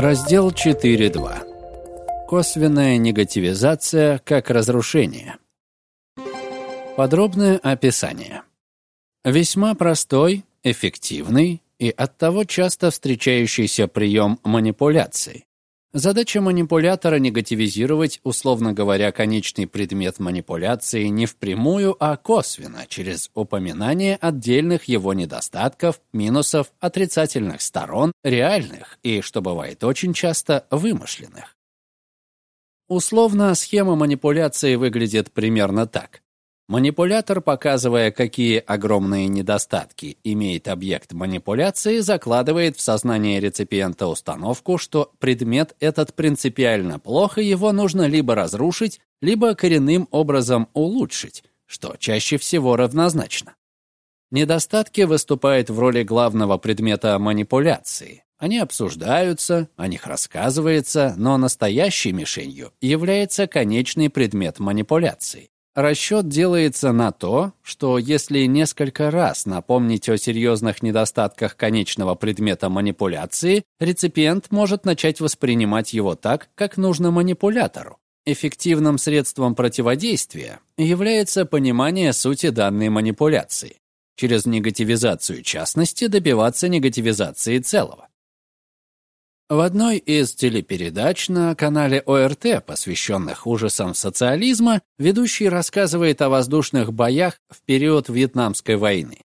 Раздел 4.2. Косвенная негативизация как разрушение. Подробное описание. Весьма простой, эффективный и оттого часто встречающийся прием манипуляций. Задача манипулятора негативизировать, условно говоря, конечный предмет манипуляции не впрямую, а косвенно, через упоминание отдельных его недостатков, минусов, отрицательных сторон, реальных и, что бывает очень часто, вымышленных. Условно, схема манипуляции выглядит примерно так. Манипулятор, показывая, какие огромные недостатки имеет объект манипуляции, закладывает в сознание реципиента установку, что предмет этот принципиально плохо, его нужно либо разрушить, либо коренным образом улучшить, что чаще всего равнозначно. Недостатки выступают в роли главного предмета манипуляции. Они обсуждаются, о них рассказывается, но настоящей мишенью является конечный предмет манипуляции. Расчет делается на то, что если несколько раз напомнить о серьезных недостатках конечного предмета манипуляции, реципиент может начать воспринимать его так, как нужно манипулятору. Эффективным средством противодействия является понимание сути данной манипуляции. Через негативизацию частности добиваться негативизации целого. В одной из телепередач на канале ОРТ, посвященных ужасам социализма, ведущий рассказывает о воздушных боях в период Вьетнамской войны.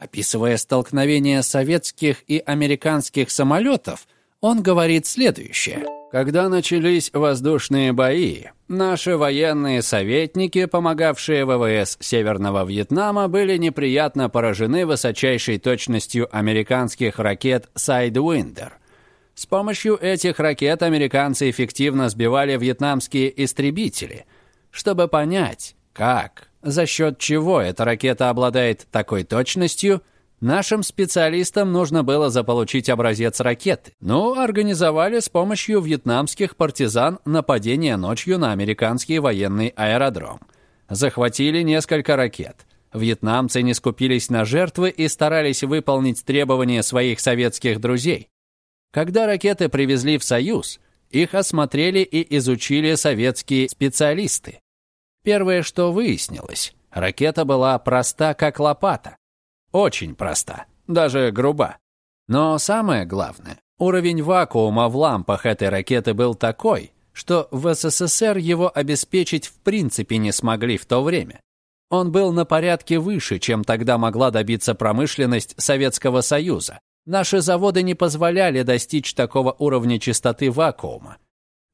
Описывая столкновения советских и американских самолетов, он говорит следующее. Когда начались воздушные бои, наши военные советники, помогавшие ВВС Северного Вьетнама, были неприятно поражены высочайшей точностью американских ракет «Сайдвиндер», с помощью этих ракет американцы эффективно сбивали вьетнамские истребители. Чтобы понять, как, за счет чего эта ракета обладает такой точностью, нашим специалистам нужно было заполучить образец ракеты. Ну, организовали с помощью вьетнамских партизан нападение ночью на американский военный аэродром. Захватили несколько ракет. Вьетнамцы не скупились на жертвы и старались выполнить требования своих советских друзей. Когда ракеты привезли в Союз, их осмотрели и изучили советские специалисты. Первое, что выяснилось, ракета была проста, как лопата. Очень проста, даже груба. Но самое главное, уровень вакуума в лампах этой ракеты был такой, что в СССР его обеспечить в принципе не смогли в то время. Он был на порядке выше, чем тогда могла добиться промышленность Советского Союза, Наши заводы не позволяли достичь такого уровня чистоты вакуума.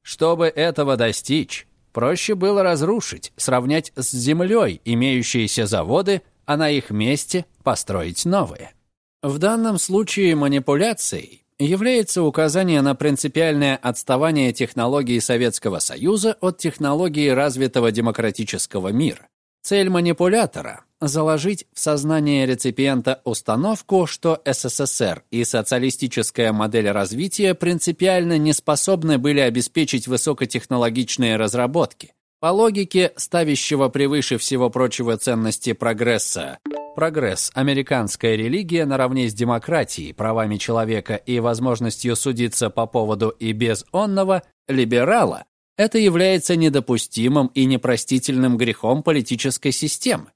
Чтобы этого достичь, проще было разрушить, сравнять с землей имеющиеся заводы, а на их месте построить новые. В данном случае манипуляцией является указание на принципиальное отставание технологии Советского Союза от технологии развитого демократического мира. Цель манипулятора – заложить в сознание реципиента установку, что СССР и социалистическая модель развития принципиально не способны были обеспечить высокотехнологичные разработки. По логике ставящего превыше всего прочего ценности прогресса, прогресс – американская религия наравне с демократией, правами человека и возможностью судиться по поводу и без онного, либерала, это является недопустимым и непростительным грехом политической системы.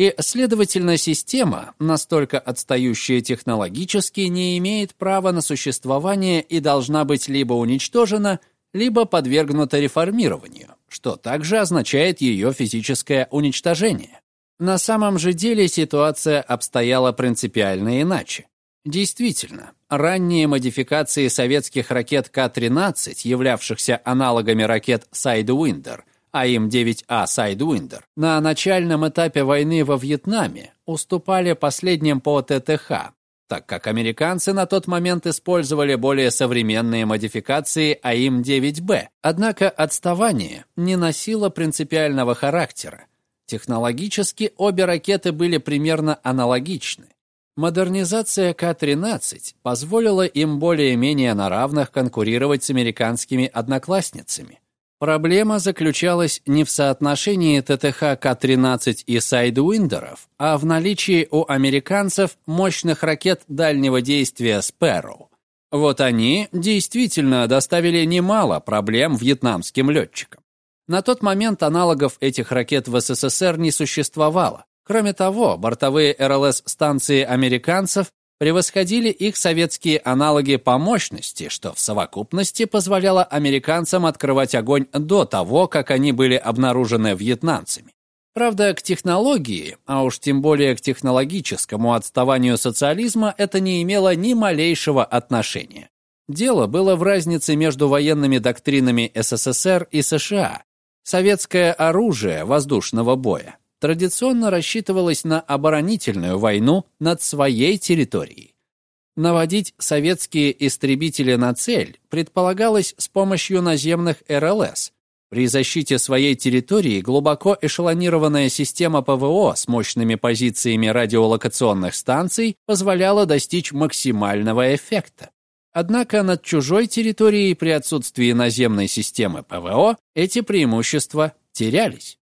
И, следовательно, система, настолько отстающая технологически, не имеет права на существование и должна быть либо уничтожена, либо подвергнута реформированию, что также означает ее физическое уничтожение. На самом же деле ситуация обстояла принципиально иначе. Действительно, ранние модификации советских ракет К-13, являвшихся аналогами ракет Sidewinder, АИМ-9А Sidewinder, на начальном этапе войны во Вьетнаме уступали последним по ТТХ, так как американцы на тот момент использовали более современные модификации АИМ-9Б. Однако отставание не носило принципиального характера. Технологически обе ракеты были примерно аналогичны. Модернизация К-13 позволила им более-менее на равных конкурировать с американскими одноклассницами. Проблема заключалась не в соотношении ТТХ К-13 и сайдуиндеров, а в наличии у американцев мощных ракет дальнего действия Sparrow. Вот они действительно доставили немало проблем вьетнамским летчикам. На тот момент аналогов этих ракет в СССР не существовало. Кроме того, бортовые РЛС-станции американцев превосходили их советские аналоги по мощности, что в совокупности позволяло американцам открывать огонь до того, как они были обнаружены вьетнамцами. Правда, к технологии, а уж тем более к технологическому отставанию социализма, это не имело ни малейшего отношения. Дело было в разнице между военными доктринами СССР и США. Советское оружие воздушного боя традиционно рассчитывалось на оборонительную войну над своей территорией. Наводить советские истребители на цель предполагалось с помощью наземных РЛС. При защите своей территории глубоко эшелонированная система ПВО с мощными позициями радиолокационных станций позволяла достичь максимального эффекта. Однако над чужой территорией при отсутствии наземной системы ПВО эти преимущества терялись.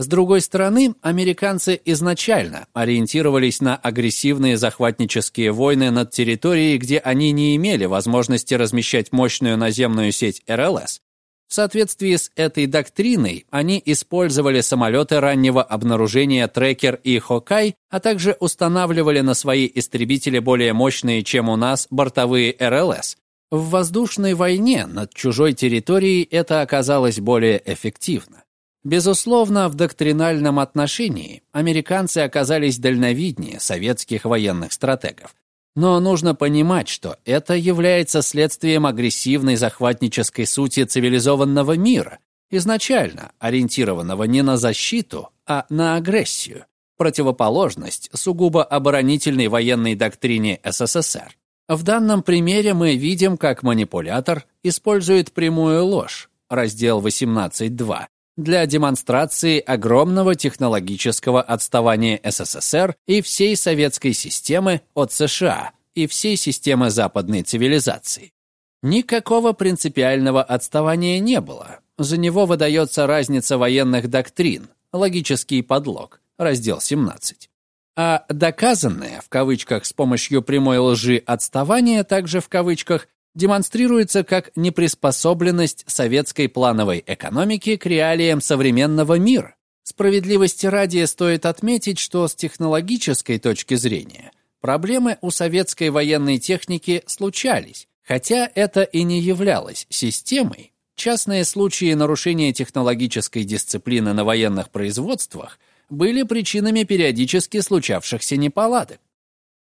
С другой стороны, американцы изначально ориентировались на агрессивные захватнические войны над территорией, где они не имели возможности размещать мощную наземную сеть РЛС. В соответствии с этой доктриной они использовали самолеты раннего обнаружения «Трекер» и «Хокай», а также устанавливали на свои истребители более мощные, чем у нас, бортовые РЛС. В воздушной войне над чужой территорией это оказалось более эффективно. Безусловно, в доктринальном отношении американцы оказались дальновиднее советских военных стратегов. Но нужно понимать, что это является следствием агрессивной захватнической сути цивилизованного мира, изначально ориентированного не на защиту, а на агрессию, противоположность сугубо оборонительной военной доктрине СССР. В данном примере мы видим, как манипулятор использует прямую ложь, раздел 18.2, для демонстрации огромного технологического отставания СССР и всей советской системы от США и всей системы западной цивилизации. Никакого принципиального отставания не было. За него выдается разница военных доктрин, логический подлог, раздел 17. А доказанное, в кавычках, с помощью прямой лжи отставание, также в кавычках, демонстрируется как неприспособленность советской плановой экономики к реалиям современного мира. Справедливости ради стоит отметить, что с технологической точки зрения проблемы у советской военной техники случались, хотя это и не являлось системой. Частные случаи нарушения технологической дисциплины на военных производствах были причинами периодически случавшихся неполадок.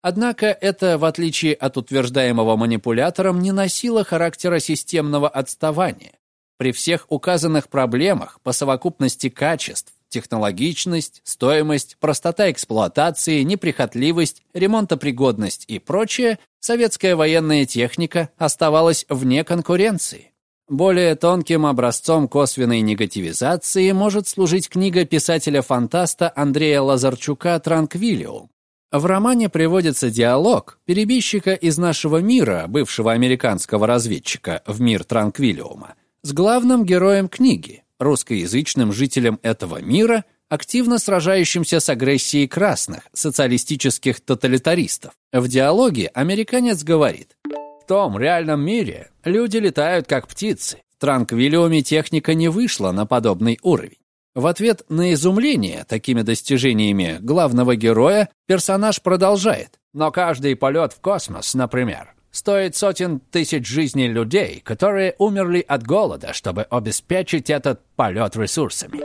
Однако это, в отличие от утверждаемого манипулятором, не носило характера системного отставания. При всех указанных проблемах по совокупности качеств, технологичность, стоимость, простота эксплуатации, неприхотливость, ремонтопригодность и прочее, советская военная техника оставалась вне конкуренции. Более тонким образцом косвенной негативизации может служить книга писателя-фантаста Андрея Лазарчука «Транквилиум», в романе приводится диалог перебежчика из нашего мира, бывшего американского разведчика, в мир Транквилиума, с главным героем книги, русскоязычным жителем этого мира, активно сражающимся с агрессией красных, социалистических тоталитаристов. В диалоге американец говорит, «В том реальном мире люди летают как птицы. В Транквилиуме техника не вышла на подобный уровень. В ответ на изумление такими достижениями главного героя персонаж продолжает. Но каждый полет в космос, например, стоит сотен тысяч жизней людей, которые умерли от голода, чтобы обеспечить этот полет ресурсами.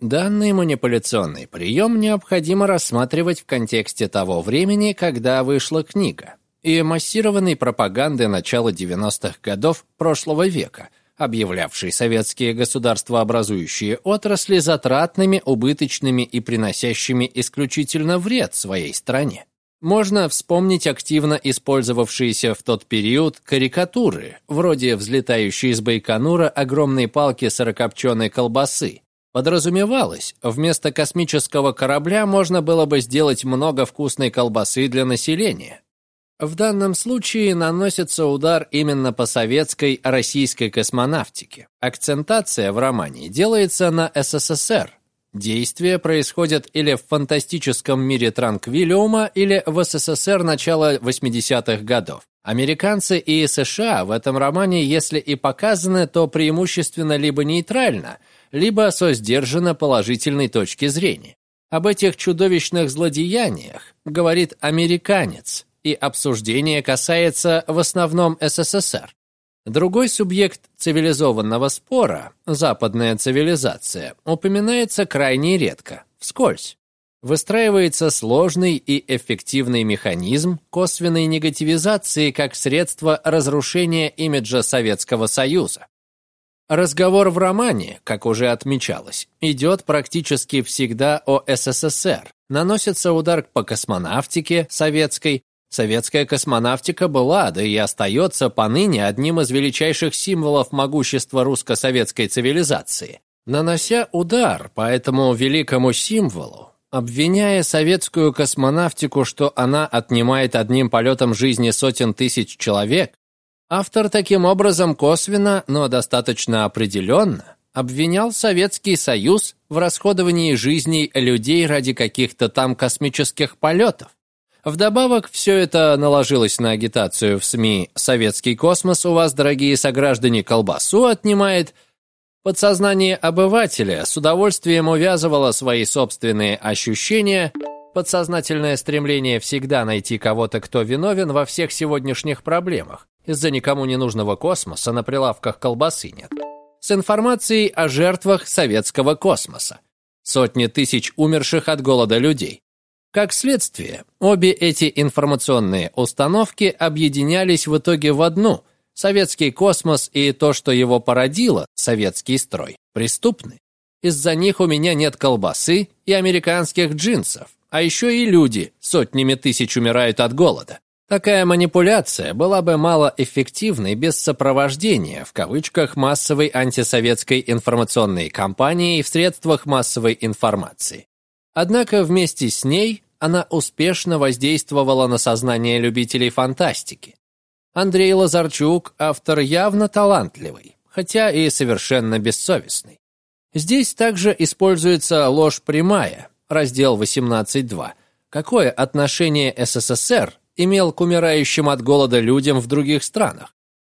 Данный манипуляционный прием необходимо рассматривать в контексте того времени, когда вышла книга, и массированной пропаганды начала 90-х годов прошлого века – объявлявший советские государствообразующие отрасли затратными, убыточными и приносящими исключительно вред своей стране. Можно вспомнить активно использовавшиеся в тот период карикатуры, вроде взлетающей из Байконура огромной палки сырокопченой колбасы. Подразумевалось, вместо космического корабля можно было бы сделать много вкусной колбасы для населения. В данном случае наносится удар именно по советской российской космонавтике. Акцентация в романе делается на СССР. Действия происходят или в фантастическом мире Транквилиума, или в СССР начала 80-х годов. Американцы и США в этом романе, если и показаны, то преимущественно либо нейтрально, либо со сдержанно положительной точки зрения. Об этих чудовищных злодеяниях говорит американец, и обсуждение касается в основном СССР. Другой субъект цивилизованного спора, западная цивилизация, упоминается крайне редко, вскользь. Выстраивается сложный и эффективный механизм косвенной негативизации как средство разрушения имиджа Советского Союза. Разговор в романе, как уже отмечалось, идет практически всегда о СССР. Наносится удар по космонавтике советской. Советская космонавтика была, да и остается поныне одним из величайших символов могущества русско-советской цивилизации. Нанося удар по этому великому символу, обвиняя советскую космонавтику, что она отнимает одним полетом жизни сотен тысяч человек, автор таким образом косвенно, но достаточно определенно обвинял Советский Союз в расходовании жизней людей ради каких-то там космических полетов. Вдобавок, все это наложилось на агитацию в СМИ «Советский космос у вас, дорогие сограждане, колбасу отнимает», Подсознание обывателя с удовольствием увязывало свои собственные ощущения, подсознательное стремление всегда найти кого-то, кто виновен во всех сегодняшних проблемах. Из-за никому не нужного космоса на прилавках колбасы нет. С информацией о жертвах советского космоса. Сотни тысяч умерших от голода людей. Как следствие, обе эти информационные установки объединялись в итоге в одну – Советский космос и то, что его породило, советский строй, преступны. Из-за них у меня нет колбасы и американских джинсов, а еще и люди сотнями тысяч умирают от голода. Такая манипуляция была бы малоэффективной без сопровождения, в кавычках, массовой антисоветской информационной кампании в средствах массовой информации. Однако вместе с ней она успешно воздействовала на сознание любителей фантастики. Андрей Лазарчук – автор явно талантливый, хотя и совершенно бессовестный. Здесь также используется ложь прямая, раздел 18.2. Какое отношение СССР имел к умирающим от голода людям в других странах?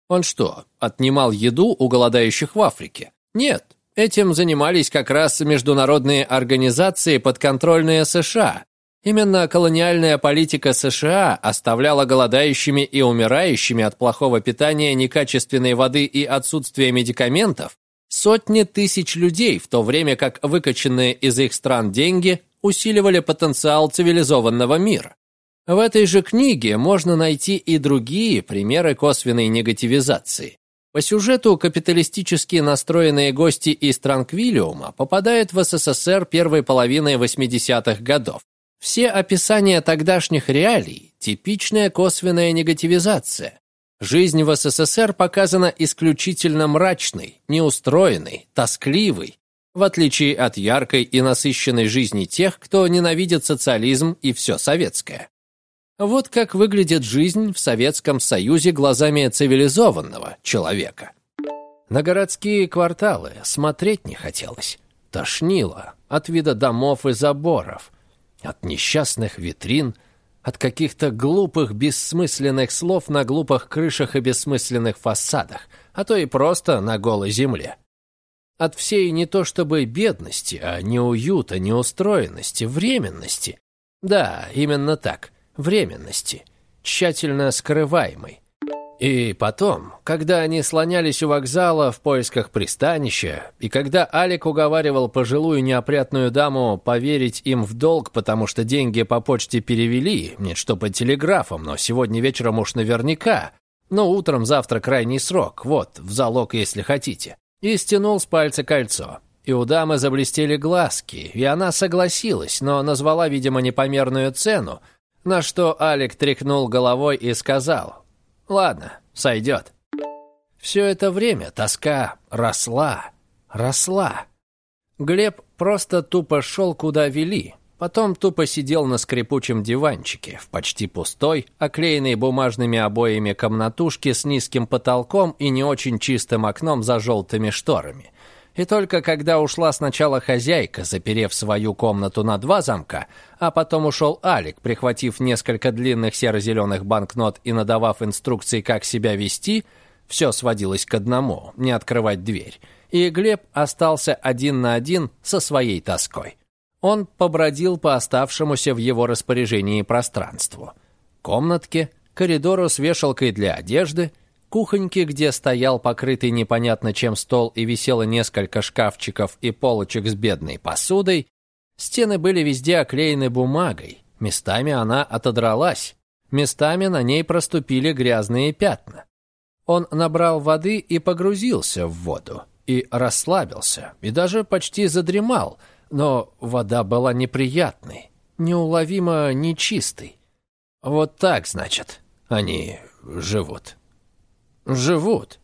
Он что, отнимал еду у голодающих в Африке? Нет, этим занимались как раз международные организации, подконтрольные США, Именно колониальная политика США оставляла голодающими и умирающими от плохого питания, некачественной воды и отсутствия медикаментов сотни тысяч людей, в то время как выкачанные из их стран деньги усиливали потенциал цивилизованного мира. В этой же книге можно найти и другие примеры косвенной негативизации. По сюжету капиталистически настроенные гости из Транквилиума попадают в СССР первой половины 80-х годов. Все описания тогдашних реалий – типичная косвенная негативизация. Жизнь в СССР показана исключительно мрачной, неустроенной, тоскливой, в отличие от яркой и насыщенной жизни тех, кто ненавидит социализм и все советское. Вот как выглядит жизнь в Советском Союзе глазами цивилизованного человека. На городские кварталы смотреть не хотелось. Тошнило от вида домов и заборов, от несчастных витрин, от каких-то глупых, бессмысленных слов на глупых крышах и бессмысленных фасадах, а то и просто на голой земле. От всей не то чтобы бедности, а неуюта, неустроенности, временности. Да, именно так, временности, тщательно скрываемой. И потом, когда они слонялись у вокзала в поисках пристанища, и когда Алик уговаривал пожилую неопрятную даму поверить им в долг, потому что деньги по почте перевели, нет, что по телеграфам, но сегодня вечером уж наверняка, но утром завтра крайний срок, вот, в залог, если хотите, и стянул с пальца кольцо. И у дамы заблестели глазки, и она согласилась, но назвала, видимо, непомерную цену, на что Алик тряхнул головой и сказал, Ладно, сойдет. Все это время тоска росла, росла. Глеб просто тупо шел, куда вели. Потом тупо сидел на скрипучем диванчике в почти пустой, оклеенной бумажными обоями комнатушке с низким потолком и не очень чистым окном за желтыми шторами. И только когда ушла сначала хозяйка, заперев свою комнату на два замка, а потом ушел Алик, прихватив несколько длинных серо-зеленых банкнот и надавав инструкции, как себя вести, все сводилось к одному – не открывать дверь. И Глеб остался один на один со своей тоской. Он побродил по оставшемуся в его распоряжении пространству. Комнатке, коридору с вешалкой для одежды – кухоньке, где стоял покрытый непонятно чем стол и висело несколько шкафчиков и полочек с бедной посудой, стены были везде оклеены бумагой, местами она отодралась, местами на ней проступили грязные пятна. Он набрал воды и погрузился в воду, и расслабился, и даже почти задремал, но вода была неприятной, неуловимо нечистой. Вот так, значит, они живут. Живут.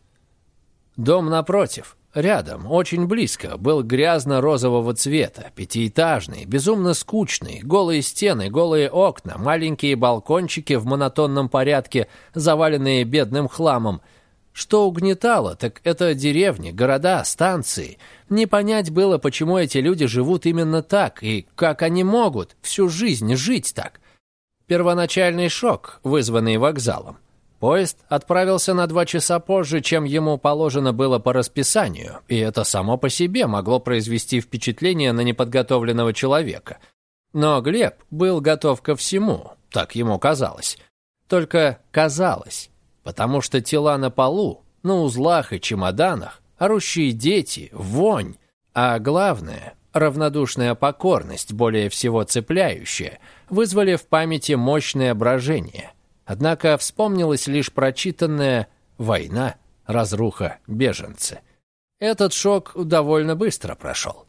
Дом напротив, рядом, очень близко, был грязно-розового цвета, пятиэтажный, безумно скучный, голые стены, голые окна, маленькие балкончики в монотонном порядке, заваленные бедным хламом. Что угнетало, так это деревни, города, станции. Не понять было, почему эти люди живут именно так, и как они могут всю жизнь жить так. Первоначальный шок, вызванный вокзалом. Поезд отправился на два часа позже, чем ему положено было по расписанию, и это само по себе могло произвести впечатление на неподготовленного человека. Но Глеб был готов ко всему, так ему казалось. Только казалось, потому что тела на полу, на узлах и чемоданах, орущие дети, вонь, а главное, равнодушная покорность, более всего цепляющая, вызвали в памяти мощное брожение – Однако вспомнилось лишь прочитанное «Война, разруха, беженцы». Этот шок довольно быстро прошел.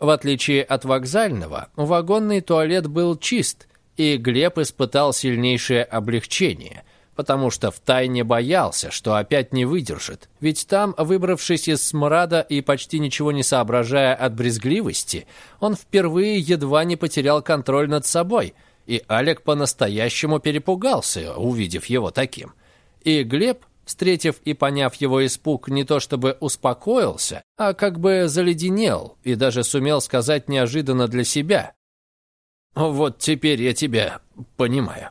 В отличие от вокзального, вагонный туалет был чист, и Глеб испытал сильнейшее облегчение, потому что втайне боялся, что опять не выдержит. Ведь там, выбравшись из смрада и почти ничего не соображая от брезгливости, он впервые едва не потерял контроль над собой – и Алек по-настоящему перепугался, увидев его таким. И Глеб, встретив и поняв его испуг, не то чтобы успокоился, а как бы заледенел и даже сумел сказать неожиданно для себя. «Вот теперь я тебя понимаю».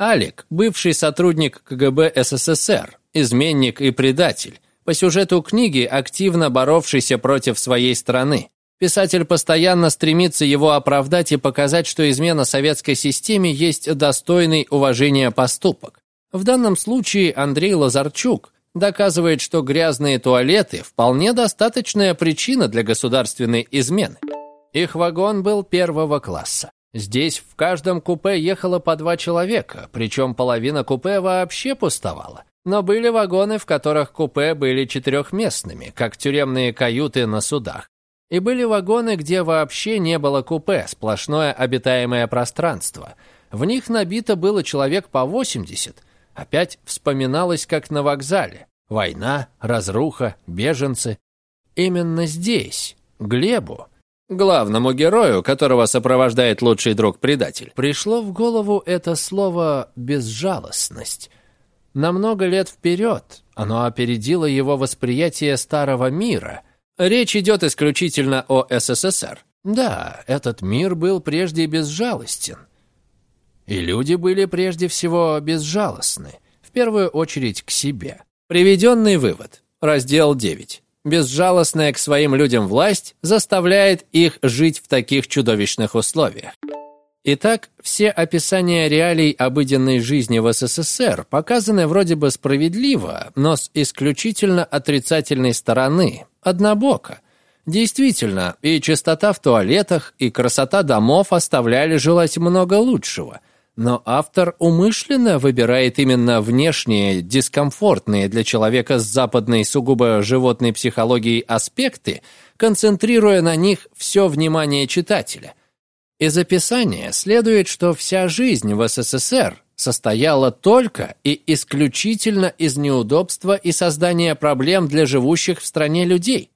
Алик, бывший сотрудник КГБ СССР, изменник и предатель, по сюжету книги активно боровшийся против своей страны, Писатель постоянно стремится его оправдать и показать, что измена советской системе есть достойный уважения поступок. В данном случае Андрей Лазарчук доказывает, что грязные туалеты – вполне достаточная причина для государственной измены. Их вагон был первого класса. Здесь в каждом купе ехало по два человека, причем половина купе вообще пустовала. Но были вагоны, в которых купе были четырехместными, как тюремные каюты на судах. И были вагоны, где вообще не было купе, сплошное обитаемое пространство. В них набито было человек по 80. Опять вспоминалось, как на вокзале. Война, разруха, беженцы. Именно здесь, Глебу, главному герою, которого сопровождает лучший друг-предатель, пришло в голову это слово «безжалостность». На много лет вперед оно опередило его восприятие старого мира – Речь идет исключительно о СССР. Да, этот мир был прежде безжалостен. И люди были прежде всего безжалостны, в первую очередь к себе. Приведенный вывод. Раздел 9. Безжалостная к своим людям власть заставляет их жить в таких чудовищных условиях. Итак, все описания реалий обыденной жизни в СССР показаны вроде бы справедливо, но с исключительно отрицательной стороны, однобоко. Действительно, и чистота в туалетах, и красота домов оставляли желать много лучшего. Но автор умышленно выбирает именно внешние, дискомфортные для человека с западной сугубо животной психологией аспекты, концентрируя на них все внимание читателя – из описания следует, что вся жизнь в СССР состояла только и исключительно из неудобства и создания проблем для живущих в стране людей.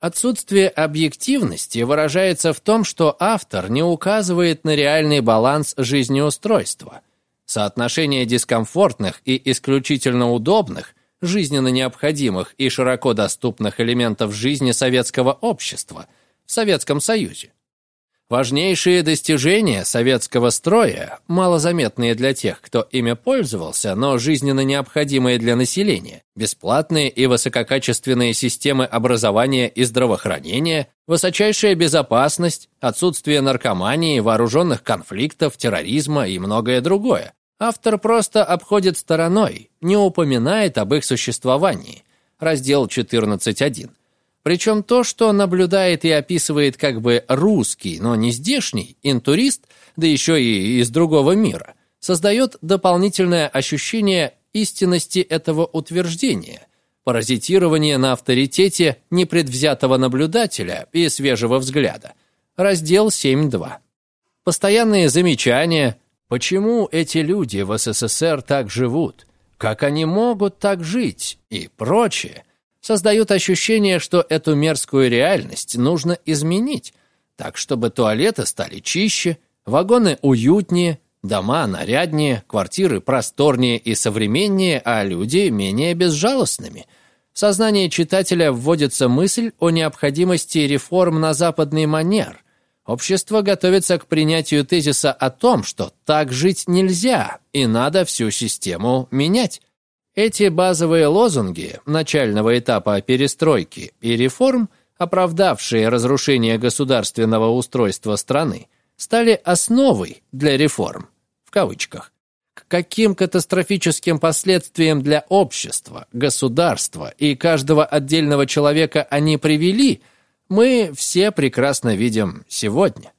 Отсутствие объективности выражается в том, что автор не указывает на реальный баланс жизнеустройства. Соотношение дискомфортных и исключительно удобных, жизненно необходимых и широко доступных элементов жизни советского общества в Советском Союзе. Важнейшие достижения советского строя, малозаметные для тех, кто ими пользовался, но жизненно необходимые для населения, бесплатные и высококачественные системы образования и здравоохранения, высочайшая безопасность, отсутствие наркомании, вооруженных конфликтов, терроризма и многое другое. Автор просто обходит стороной, не упоминает об их существовании. Раздел 14.1. Причем то, что наблюдает и описывает как бы русский, но не здешний, интурист, да еще и из другого мира, создает дополнительное ощущение истинности этого утверждения, паразитирование на авторитете непредвзятого наблюдателя и свежего взгляда. Раздел 7.2. Постоянные замечания, почему эти люди в СССР так живут, как они могут так жить и прочее – создают ощущение, что эту мерзкую реальность нужно изменить, так чтобы туалеты стали чище, вагоны уютнее, дома наряднее, квартиры просторнее и современнее, а люди менее безжалостными. В сознание читателя вводится мысль о необходимости реформ на западный манер. Общество готовится к принятию тезиса о том, что так жить нельзя, и надо всю систему менять. Эти базовые лозунги начального этапа перестройки и реформ, оправдавшие разрушение государственного устройства страны, стали основой для реформ, в кавычках. К каким катастрофическим последствиям для общества, государства и каждого отдельного человека они привели, мы все прекрасно видим сегодня.